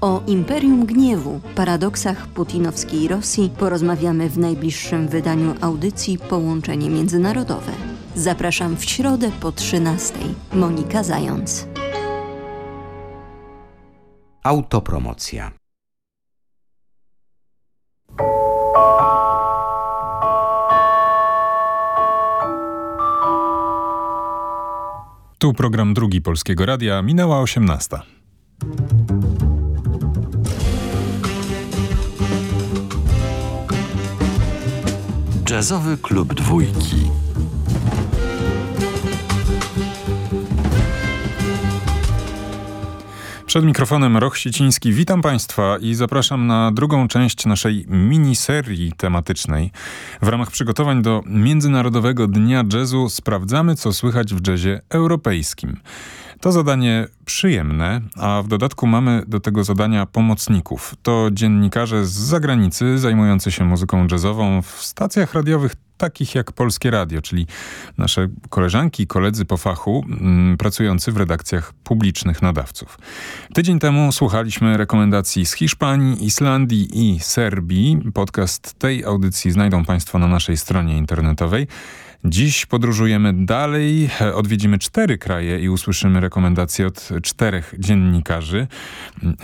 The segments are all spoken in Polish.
O Imperium Gniewu, paradoksach putinowskiej Rosji porozmawiamy w najbliższym wydaniu audycji Połączenie Międzynarodowe. Zapraszam w środę po 13. Monika Zając. Autopromocja. Tu program drugi Polskiego Radia, minęła 18. Jazzowy klub dwójki. Przed mikrofonem Roch Siciński. Witam Państwa i zapraszam na drugą część naszej miniserii tematycznej. W ramach przygotowań do Międzynarodowego Dnia Jazzu sprawdzamy, co słychać w jazzie europejskim. To zadanie przyjemne, a w dodatku mamy do tego zadania pomocników. To dziennikarze z zagranicy zajmujący się muzyką jazzową w stacjach radiowych takich jak Polskie Radio, czyli nasze koleżanki i koledzy po fachu mm, pracujący w redakcjach publicznych nadawców. Tydzień temu słuchaliśmy rekomendacji z Hiszpanii, Islandii i Serbii. Podcast tej audycji znajdą Państwo na naszej stronie internetowej. Dziś podróżujemy dalej, odwiedzimy cztery kraje i usłyszymy rekomendacje od czterech dziennikarzy.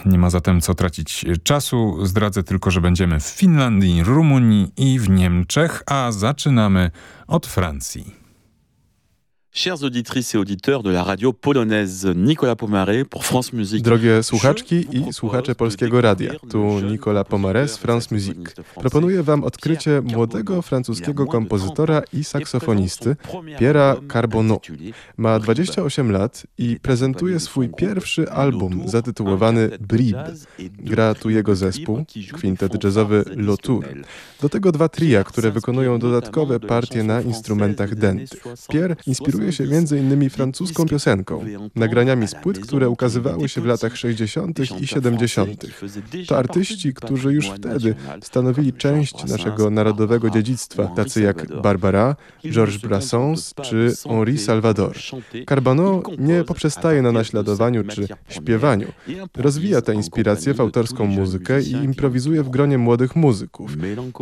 Nie ma zatem co tracić czasu. Zdradzę tylko, że będziemy w Finlandii, Rumunii i w Niemczech, a zaczynamy od Francji. Chers auditrices et auditeurs de la radio polonaise, Nicolas Pomaré pour France Musique. Drogie słuchaczki i słuchacze Polskiego Radia, tu Nicolas Pomaré z France Musique. Proponuję wam odkrycie młodego francuskiego kompozytora i saksofonisty Pierre'a Carbonneau. Ma 28 lat i prezentuje swój pierwszy album zatytułowany Bribe. Gra tu jego zespół, kwintet jazzowy Lotour. Do tego dwa tria, które wykonują dodatkowe partie na instrumentach dętych. Pierre inspiruje inspiruje się m.in. francuską piosenką, nagraniami z płyt, które ukazywały się w latach 60. i 70. To artyści, którzy już wtedy stanowili część naszego narodowego dziedzictwa, tacy jak Barbara, Georges Brassens czy Henri Salvador. Carbonneau nie poprzestaje na naśladowaniu czy śpiewaniu. Rozwija tę inspirację w autorską muzykę i improwizuje w gronie młodych muzyków.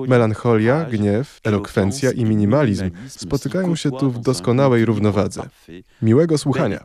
Melancholia, gniew, elokwencja i minimalizm spotykają się tu w doskonałej równowadze Miłego słuchania.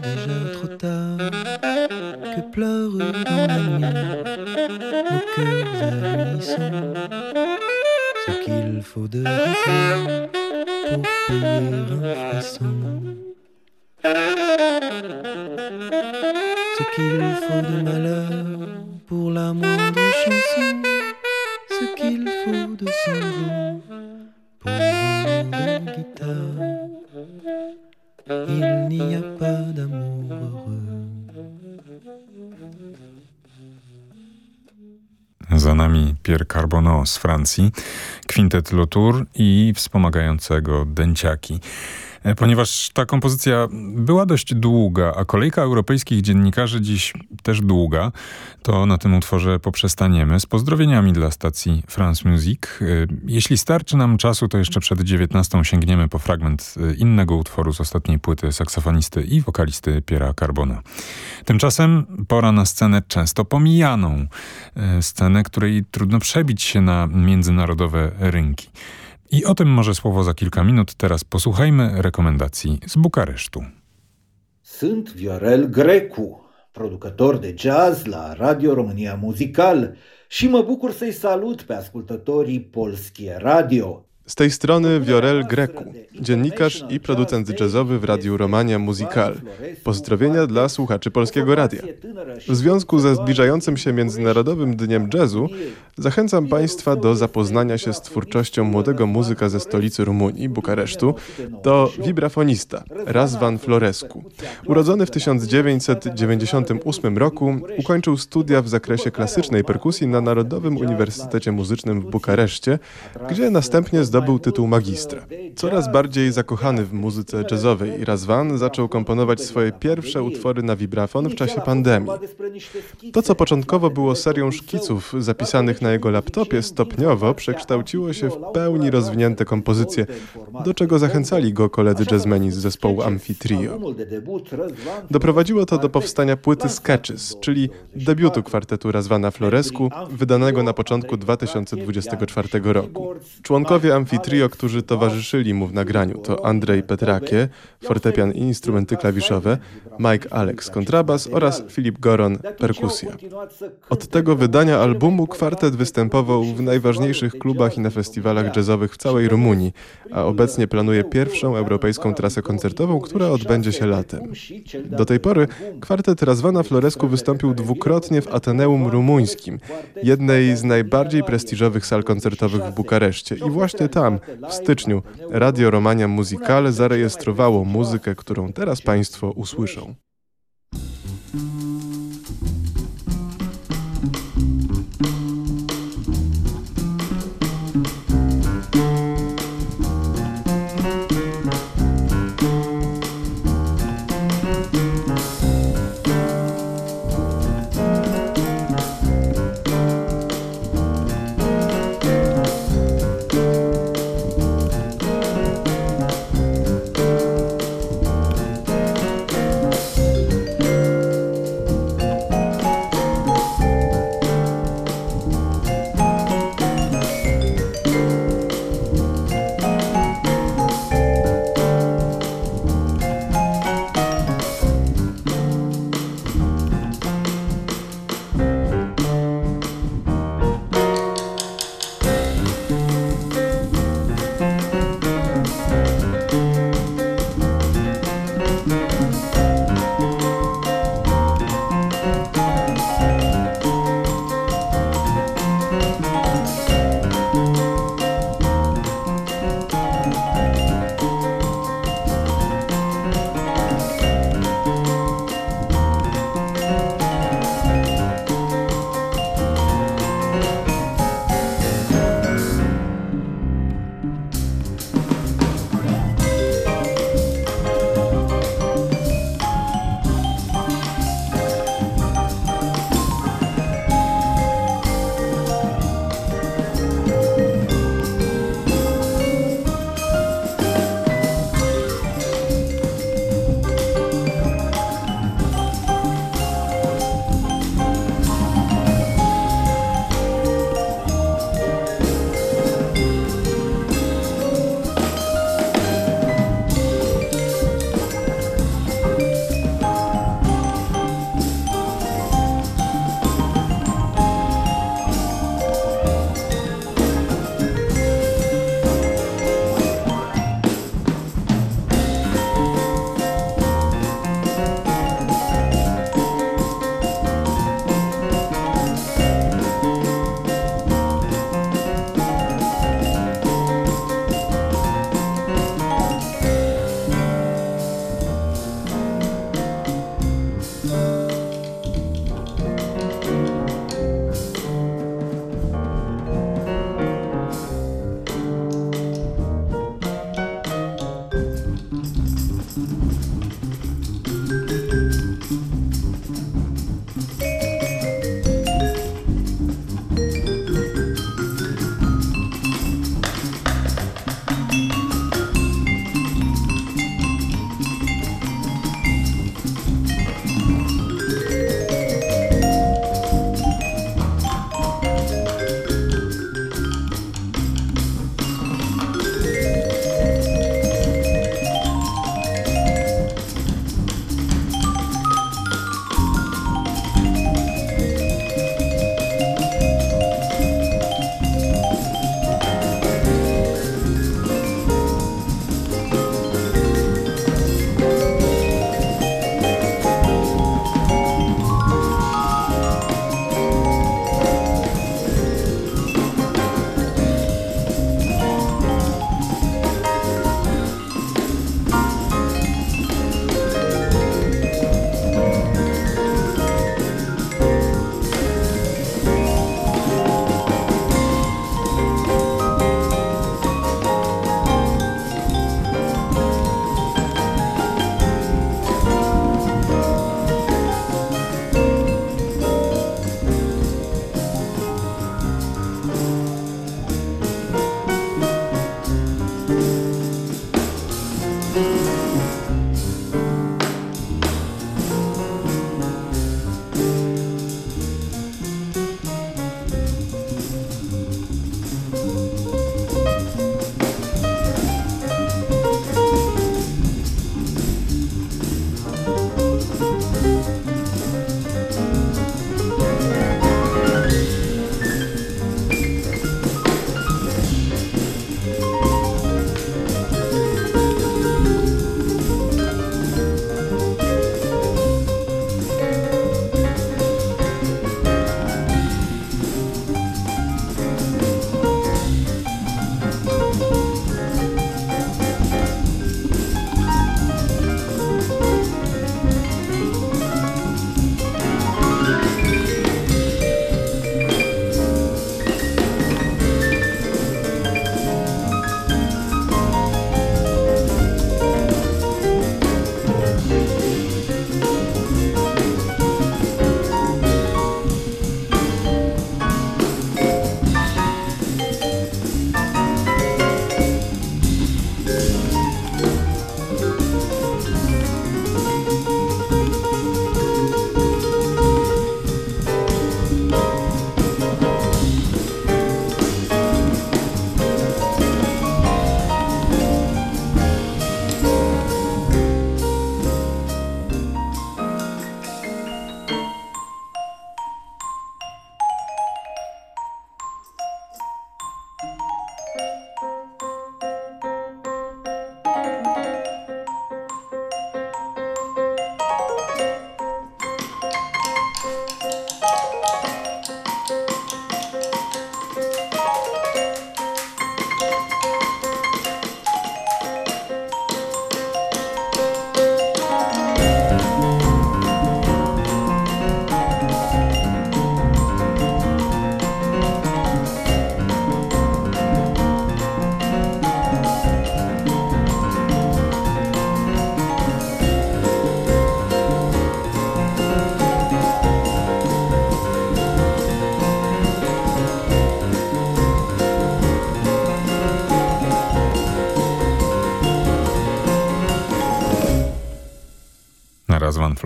déjà trop tard, que pleure dans la nuit nos cœurs ahurissants. Ce qu'il faut de pour payer un frisson. Ce qu'il faut de malheur pour la moindre chanson, ce qu'il faut de sanglots pour la guitare. Za nami Pierre Carbonneau z Francji, kwintet Lotour i wspomagającego dęciaki. E, ponieważ ta kompozycja była dość długa, a kolejka europejskich dziennikarzy dziś też długa, to na tym utworze poprzestaniemy z pozdrowieniami dla stacji France Music. E, jeśli starczy nam czasu, to jeszcze przed 19 sięgniemy po fragment e, innego utworu z ostatniej płyty saksofonisty i wokalisty Piera Carbona. Tymczasem pora na scenę często pomijaną, scenę, której trudno przebić się na międzynarodowe rynki. I o tym może słowo za kilka minut. Teraz posłuchajmy rekomendacji z Bukaresztu. Sunt Viorel Grecu, producător de jazz la Radio România Muzical și mă bucur să-i salut pe ascultătorii Polskie Radio. Z tej strony Viorel Greku, dziennikarz i producent jazzowy w Radiu Romania Musical. Pozdrowienia dla słuchaczy Polskiego Radia. W związku ze zbliżającym się Międzynarodowym Dniem Jazzu zachęcam Państwa do zapoznania się z twórczością młodego muzyka ze stolicy Rumunii, Bukaresztu. To wibrafonista Razvan Florescu. Urodzony w 1998 roku, ukończył studia w zakresie klasycznej perkusji na Narodowym Uniwersytecie Muzycznym w Bukareszcie, gdzie następnie zdobył zdobył tytuł magistra. Coraz bardziej zakochany w muzyce jazzowej, Razvan zaczął komponować swoje pierwsze utwory na vibrafon w czasie pandemii. To, co początkowo było serią szkiców zapisanych na jego laptopie, stopniowo przekształciło się w pełni rozwinięte kompozycje, do czego zachęcali go koledzy jazzmeni z zespołu Amfitrio. Doprowadziło to do powstania płyty Sketches, czyli debiutu kwartetu Razvana Florescu, wydanego na początku 2024 roku. Członkowie Amfitrio, którzy towarzyszyli mu w nagraniu, to Andrzej Petrakie, fortepian i instrumenty klawiszowe, Mike Alex, kontrabas oraz Filip Goron, perkusja. Od tego wydania albumu kwartet występował w najważniejszych klubach i na festiwalach jazzowych w całej Rumunii, a obecnie planuje pierwszą europejską trasę koncertową, która odbędzie się latem. Do tej pory kwartet Razwana Floresku wystąpił dwukrotnie w Ateneum Rumuńskim, jednej z najbardziej prestiżowych sal koncertowych w Bukareszcie i właśnie tam, w styczniu, Radio Romania Musicale zarejestrowało muzykę, którą teraz Państwo usłyszą.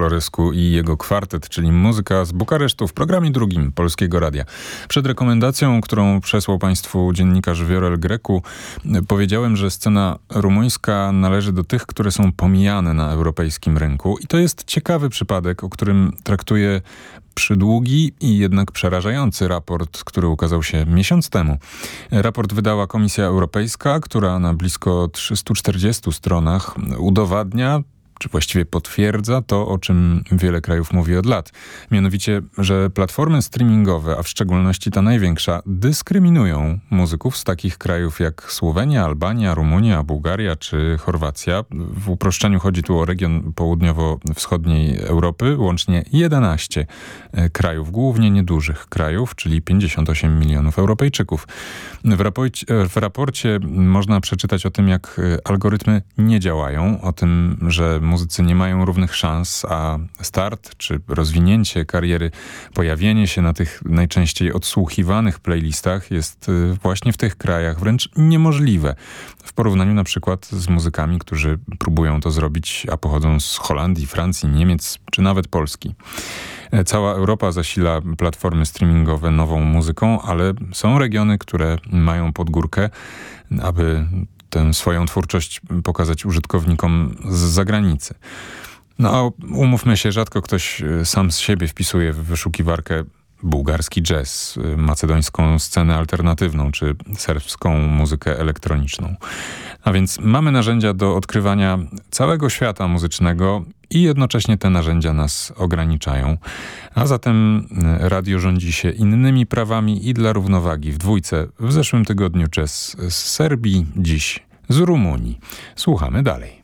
Florysku i jego kwartet, czyli muzyka z Bukaresztu w programie drugim Polskiego Radia. Przed rekomendacją, którą przesłał Państwu dziennikarz Viorel Greku, powiedziałem, że scena rumuńska należy do tych, które są pomijane na europejskim rynku i to jest ciekawy przypadek, o którym traktuje przydługi i jednak przerażający raport, który ukazał się miesiąc temu. Raport wydała Komisja Europejska, która na blisko 340 stronach udowadnia, czy właściwie potwierdza to, o czym wiele krajów mówi od lat. Mianowicie, że platformy streamingowe, a w szczególności ta największa, dyskryminują muzyków z takich krajów jak Słowenia, Albania, Rumunia, Bułgaria czy Chorwacja. W uproszczeniu chodzi tu o region południowo-wschodniej Europy, łącznie 11 e, krajów, głównie niedużych krajów, czyli 58 milionów Europejczyków. W raporcie, w raporcie można przeczytać o tym, jak e, algorytmy nie działają, o tym, że muzycy nie mają równych szans, a start czy rozwinięcie kariery, pojawienie się na tych najczęściej odsłuchiwanych playlistach jest y, właśnie w tych krajach wręcz niemożliwe. W porównaniu na przykład z muzykami, którzy próbują to zrobić, a pochodzą z Holandii, Francji, Niemiec czy nawet Polski. E, cała Europa zasila platformy streamingowe nową muzyką, ale są regiony, które mają podgórkę, aby tę swoją twórczość pokazać użytkownikom z zagranicy. No a umówmy się, rzadko ktoś e, sam z siebie wpisuje w wyszukiwarkę bułgarski jazz, macedońską scenę alternatywną czy serbską muzykę elektroniczną. A więc mamy narzędzia do odkrywania całego świata muzycznego i jednocześnie te narzędzia nas ograniczają. A zatem e, radio rządzi się innymi prawami i dla równowagi w dwójce w zeszłym tygodniu jazz z Serbii, dziś z Rumunii. Słuchamy dalej.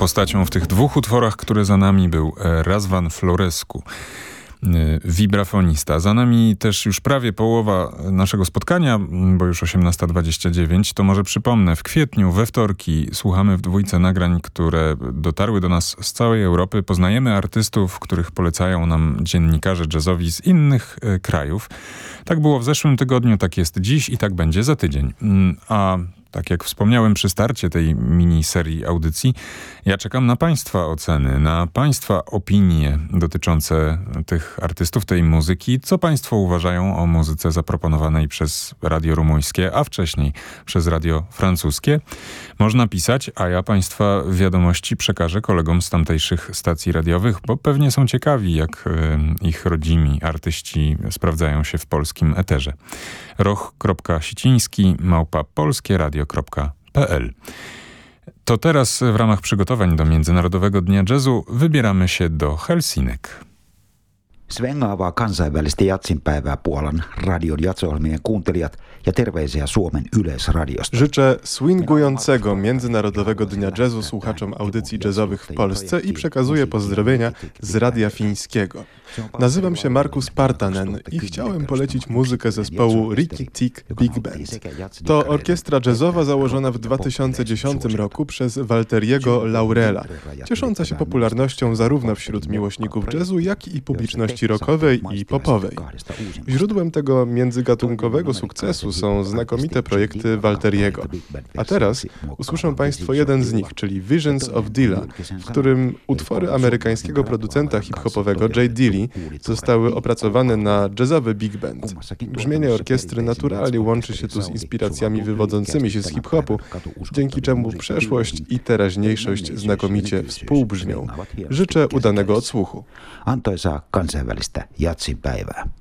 Postacią w tych dwóch utworach, które za nami był e, Razvan Florescu wibrafonista. Za nami też już prawie połowa naszego spotkania, bo już 18.29. To może przypomnę, w kwietniu, we wtorki słuchamy w dwójce nagrań, które dotarły do nas z całej Europy. Poznajemy artystów, których polecają nam dziennikarze jazzowi z innych e, krajów. Tak było w zeszłym tygodniu, tak jest dziś i tak będzie za tydzień. Mm, a tak jak wspomniałem przy starcie tej miniserii audycji, ja czekam na Państwa oceny, na Państwa opinie dotyczące tych artystów, tej muzyki. Co Państwo uważają o muzyce zaproponowanej przez Radio Rumuńskie, a wcześniej przez Radio Francuskie? Można pisać, a ja Państwa wiadomości przekażę kolegom z tamtejszych stacji radiowych, bo pewnie są ciekawi, jak y, ich rodzimi artyści sprawdzają się w polskim eterze. roch.siciński małpa polskie radio.pl To teraz w ramach przygotowań do Międzynarodowego Dnia Jazzu wybieramy się do Helsinek. Svengaavaa kansainvälistä jatsinpäivää Puolan radion kuuntelijat ja terveisiä Suomen Yleisradiosta. Życzę swingującego Międzynarodowego Dnia Jazzu słuchaczom audycji jazzowych w Polsce i przekazuję pozdrowienia z Radia Fińskiego. Nazywam się Markus Partanen i chciałem polecić muzykę zespołu Ricky Tick Big Band. To orkiestra jazzowa założona w 2010 roku przez Walteriego Laurela, ciesząca się popularnością zarówno wśród miłośników jazzu, jak i publiczności rockowej i popowej. Źródłem tego międzygatunkowego sukcesu są znakomite projekty Walteriego. A teraz usłyszą Państwo jeden z nich, czyli Visions of Dilla, w którym utwory amerykańskiego producenta hip-hopowego J. Dilly zostały opracowane na jazzowy big band. Brzmienie orkiestry naturalnie łączy się tu z inspiracjami wywodzącymi się z hip-hopu, dzięki czemu przeszłość i teraźniejszość znakomicie współbrzmią. Życzę udanego odsłuchu. Antoisaa kansainvälistä jatsinpäivää.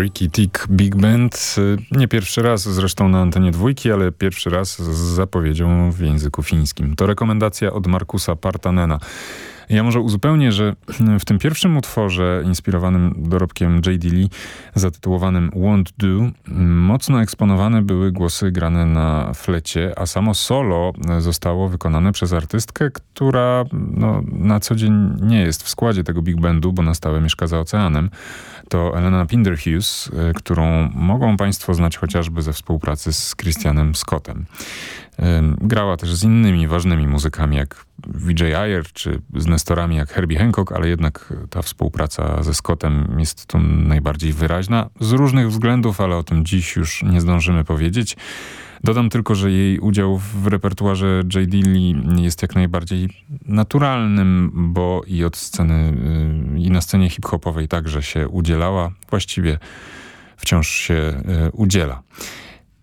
Ricky Tick Big Band. Nie pierwszy raz zresztą na antenie dwójki, ale pierwszy raz z zapowiedzią w języku fińskim. To rekomendacja od Markusa Partanena. Ja może uzupełnię, że w tym pierwszym utworze inspirowanym dorobkiem J.D. Lee zatytułowanym Won't Do mocno eksponowane były głosy grane na flecie, a samo solo zostało wykonane przez artystkę, która no, na co dzień nie jest w składzie tego big bandu, bo na stałe mieszka za oceanem. To Elena Pinderhughes, którą mogą Państwo znać chociażby ze współpracy z Christianem Scottem. Grała też z innymi ważnymi muzykami jak VJ Ayer czy z nestorami jak Herbie Hancock, ale jednak ta współpraca ze Scottem jest tu najbardziej wyraźna. Z różnych względów, ale o tym dziś już nie zdążymy powiedzieć. Dodam tylko, że jej udział w repertuarze J. Dilly jest jak najbardziej naturalnym, bo i od sceny, y, i na scenie hip-hopowej także się udzielała. Właściwie wciąż się y, udziela.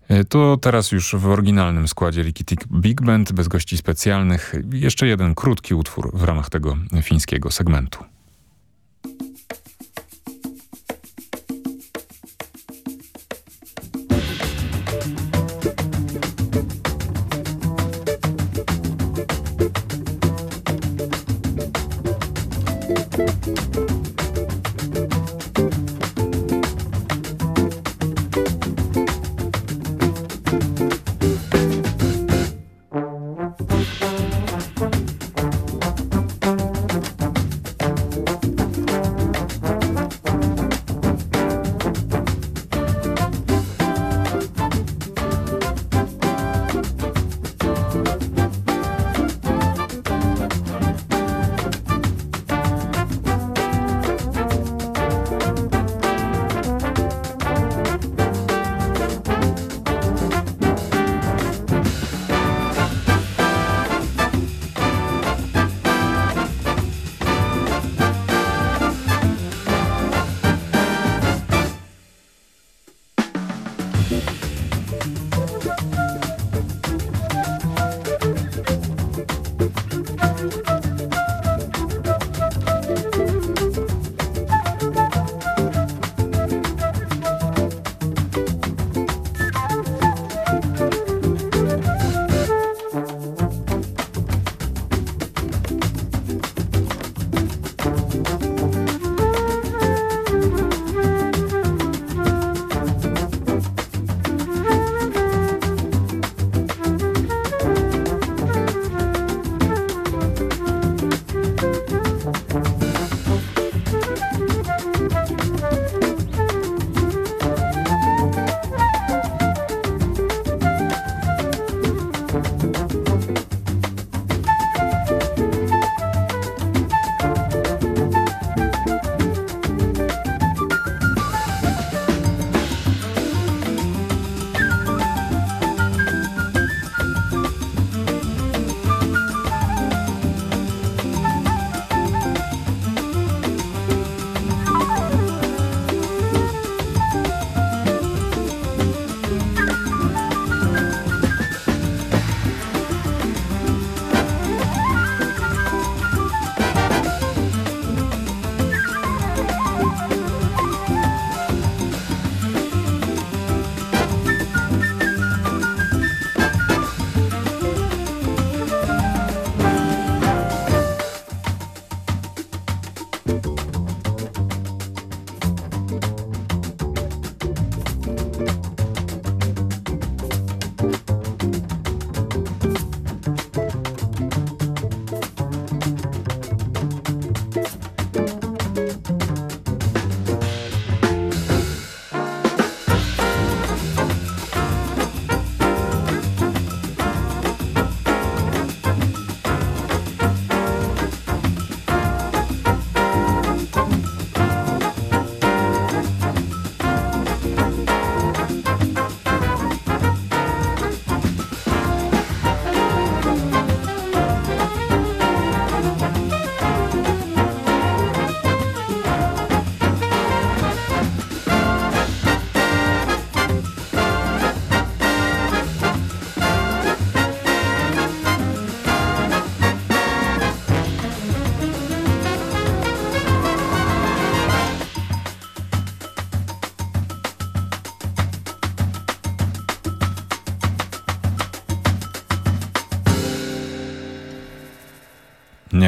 E, to teraz już w oryginalnym składzie Ricky Big Band, bez gości specjalnych. Jeszcze jeden krótki utwór w ramach tego fińskiego segmentu.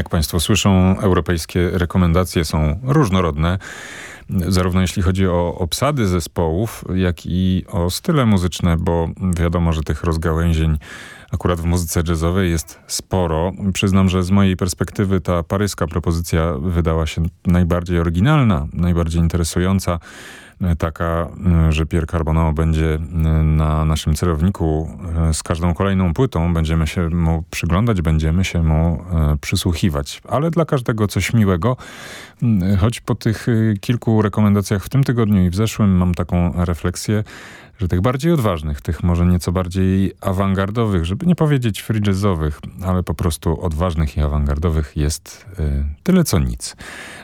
Państwo słyszą, europejskie rekomendacje są różnorodne, zarówno jeśli chodzi o obsady zespołów, jak i o style muzyczne, bo wiadomo, że tych rozgałęzień akurat w muzyce jazzowej jest sporo. Przyznam, że z mojej perspektywy ta paryska propozycja wydała się najbardziej oryginalna, najbardziej interesująca taka, że Pierre Carbonneau będzie na naszym celowniku e, z każdą kolejną płytą. Będziemy się mu przyglądać, będziemy się mu e, przysłuchiwać. Ale dla każdego coś miłego. Choć po tych e, kilku rekomendacjach w tym tygodniu i w zeszłym mam taką refleksję, że tych bardziej odważnych, tych może nieco bardziej awangardowych, żeby nie powiedzieć free jazzowych, ale po prostu odważnych i awangardowych jest y, tyle co nic.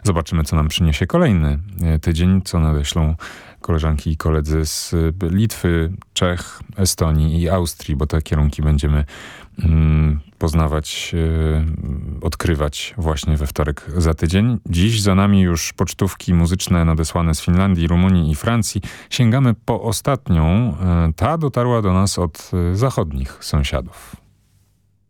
Zobaczymy, co nam przyniesie kolejny y, tydzień, co nadeślą koleżanki i koledzy z y, Litwy, Czech, Estonii i Austrii, bo te kierunki będziemy mm, poznawać, e, odkrywać właśnie we wtorek za tydzień. Dziś za nami już pocztówki muzyczne nadesłane z Finlandii, Rumunii i Francji. Sięgamy po ostatnią. E, ta dotarła do nas od e, zachodnich sąsiadów.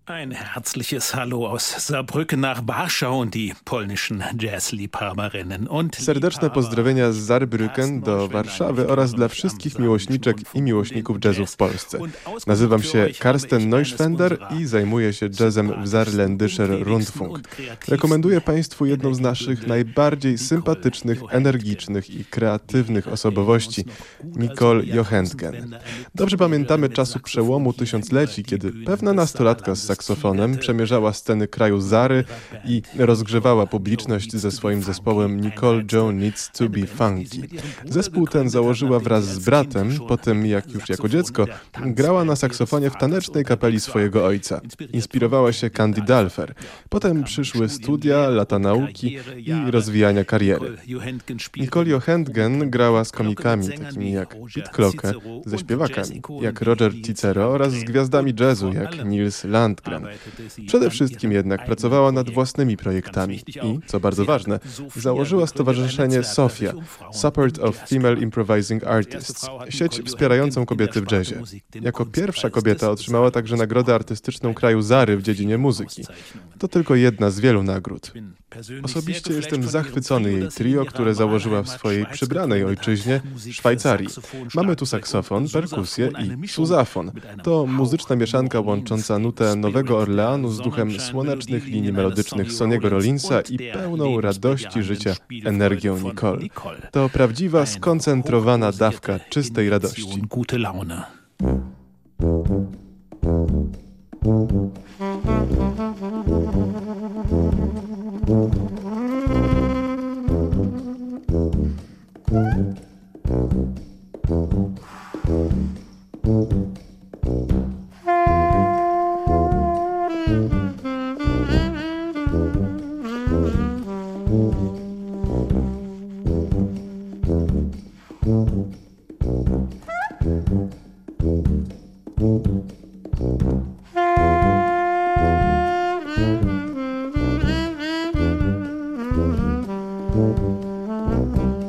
Ein herzliches Hallo aus Saarbrücken nach Warschau und die polnischen Jazzliebhaberinnen und Serdeczne pozdrowienia z Saarbrücken do Warszawy oraz dla wszystkich miłośniczek i miłośników jazzu w Polsce. Nazywam się Karsten Neuschwender i zajmuję się jazzem w Saarländischer Rundfunk. Rekomenduję Państwu jedną z naszych najbardziej sympatycznych, energicznych i kreatywnych osobowości, Nicole Johentgen. Dobrze pamiętamy czasu przełomu tysiącleci, kiedy pewna nastolatka z saksofonem, przemierzała sceny kraju Zary i rozgrzewała publiczność ze swoim zespołem Nicole Joe Needs to Be Funky. Zespół ten założyła wraz z bratem, po tym jak już jako dziecko grała na saksofonie w tanecznej kapeli swojego ojca. Inspirowała się Candy Dalfer. Potem przyszły studia, lata nauki i rozwijania kariery. Nicole Johendgen grała z komikami takimi jak Pete Clocke, ze śpiewakami jak Roger Cicero oraz z gwiazdami jazzu jak Nils Land Przede wszystkim jednak pracowała nad własnymi projektami i, co bardzo ważne, założyła stowarzyszenie SOFIA, Support of Female Improvising Artists, sieć wspierającą kobiety w jazzie. Jako pierwsza kobieta otrzymała także nagrodę artystyczną kraju Zary w dziedzinie muzyki. To tylko jedna z wielu nagród. Osobiście jestem zachwycony jej trio, które założyła w swojej przybranej ojczyźnie, Szwajcarii. Mamy tu saksofon, perkusję i suzafon. To muzyczna mieszanka łącząca nutę Nowego Orleanu z duchem słonecznych linii melodycznych Soniego Rollinsa i pełną radości życia energią Nicole. To prawdziwa, skoncentrowana dawka czystej radości. Mm-hmm.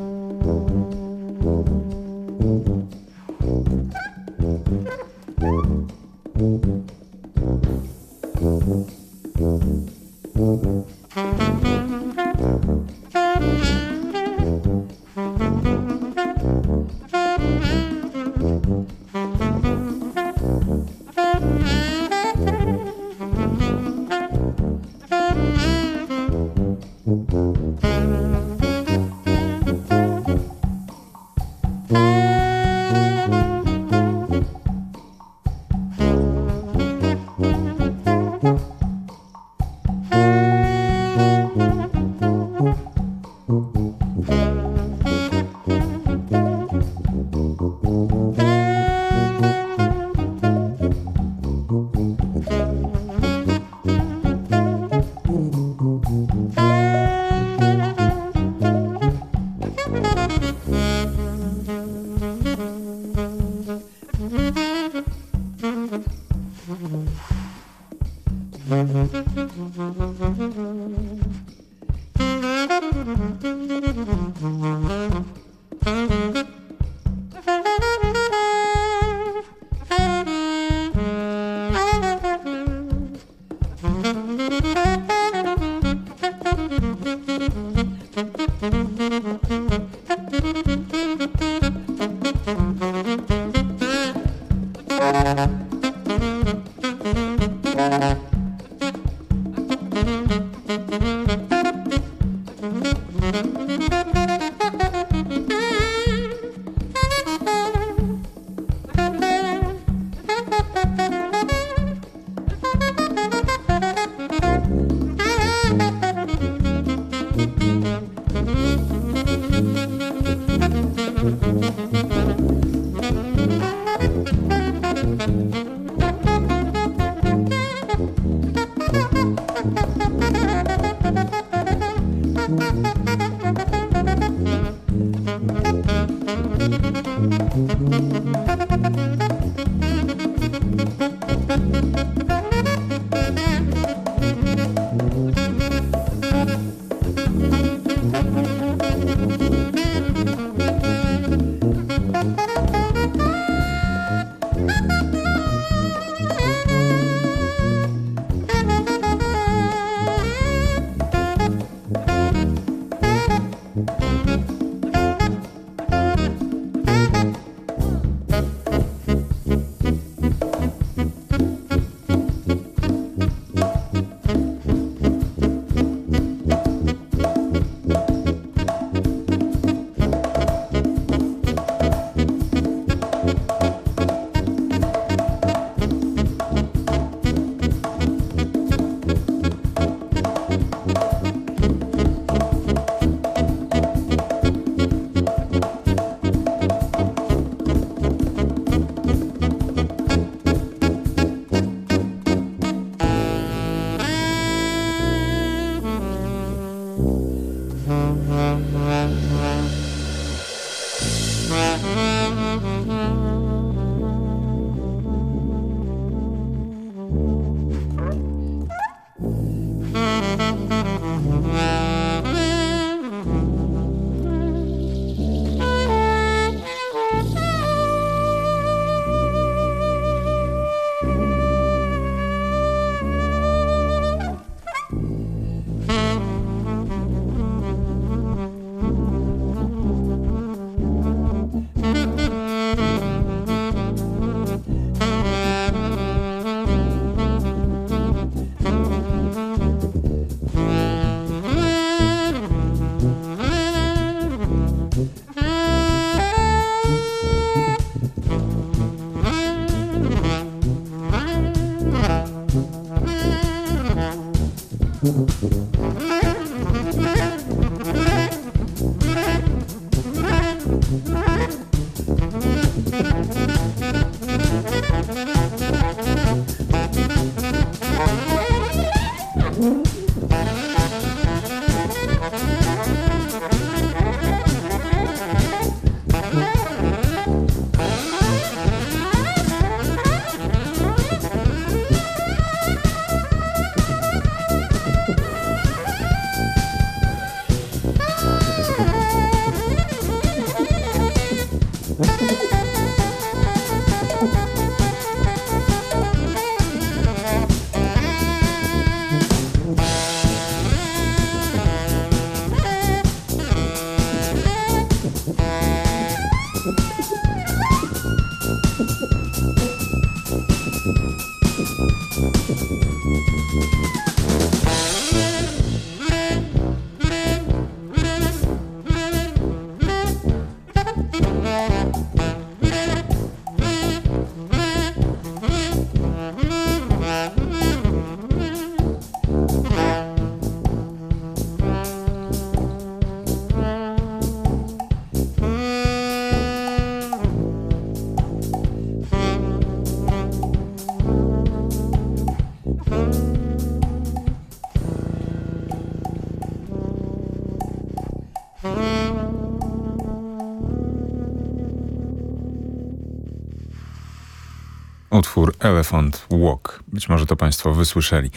Utwór Elephant Walk. Być może to Państwo wysłyszeli.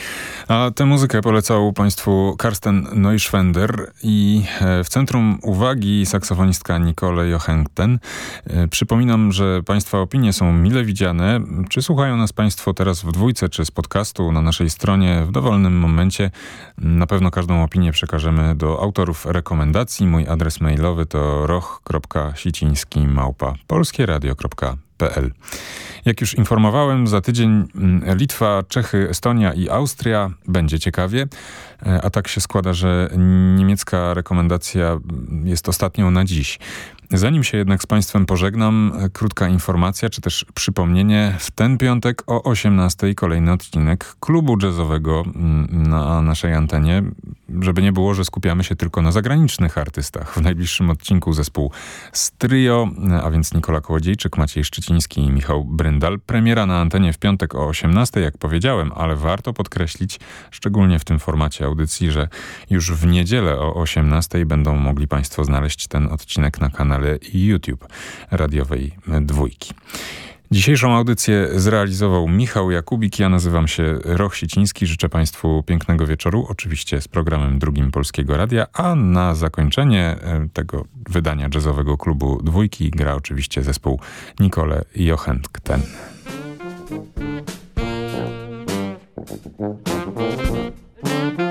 A tę muzykę polecał Państwu Karsten Neuschwender i e, w centrum uwagi saksofonistka Nicole Johengten. E, przypominam, że Państwa opinie są mile widziane. Czy słuchają nas Państwo teraz w dwójce, czy z podcastu na naszej stronie w dowolnym momencie? Na pewno każdą opinię przekażemy do autorów rekomendacji. Mój adres mailowy to roch.siciński małpa polskieradio.pl jak już informowałem, za tydzień mm, Litwa, Czechy, Estonia i Austria będzie ciekawie. E, a tak się składa, że niemiecka rekomendacja jest ostatnią na dziś. Zanim się jednak z Państwem pożegnam, e, krótka informacja, czy też przypomnienie. W ten piątek o 18 kolejny odcinek klubu jazzowego mm, na naszej antenie. Żeby nie było, że skupiamy się tylko na zagranicznych artystach. W najbliższym odcinku zespół Strio, a więc Nikola Kołodziejczyk, Maciej Szczyciński i Michał Bryndal. Premiera na antenie w piątek o 18, jak powiedziałem, ale warto podkreślić, szczególnie w tym formacie audycji, że już w niedzielę o 18 będą mogli Państwo znaleźć ten odcinek na kanale YouTube radiowej Dwójki. Dzisiejszą audycję zrealizował Michał Jakubik. Ja nazywam się Roch Siciński. Życzę Państwu pięknego wieczoru, oczywiście z programem drugim Polskiego Radia, a na zakończenie e, tego wydania jazzowego klubu Dwójki gra oczywiście zespół Nicole Jochentgen. Mm-hmm.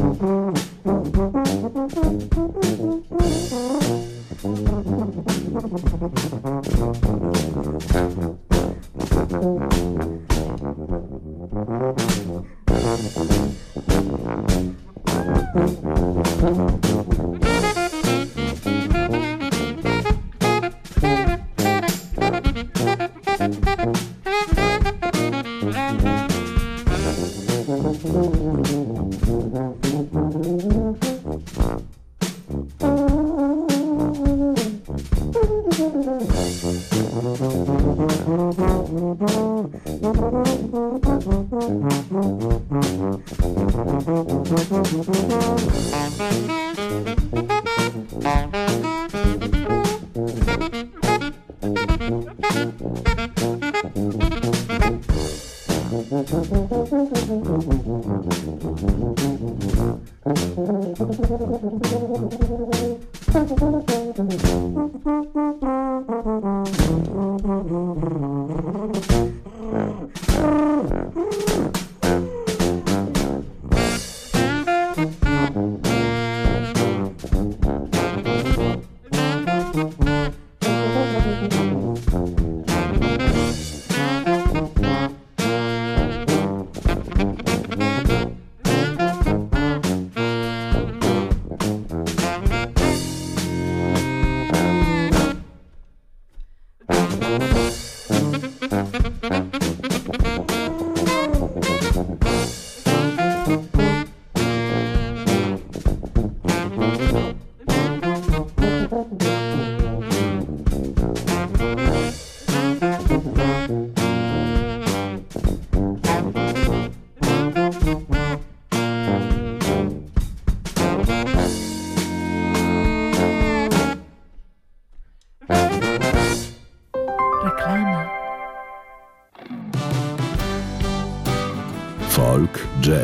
Mm-hmm.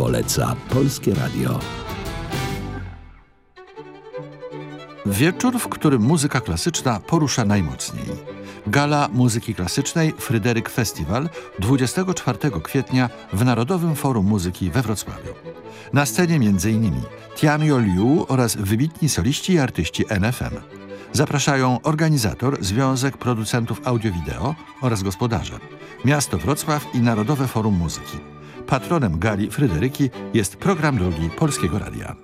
Poleca Polskie Radio. Wieczór, w którym muzyka klasyczna porusza najmocniej. Gala muzyki klasycznej Fryderyk Festiwal 24 kwietnia w Narodowym Forum Muzyki we Wrocławiu. Na scenie m.in. Tianyo Liu oraz wybitni soliści i artyści NFM. Zapraszają organizator Związek Producentów Audio-Wideo oraz gospodarze, Miasto Wrocław i Narodowe Forum Muzyki. Patronem gali Fryderyki jest program drugi Polskiego Radia.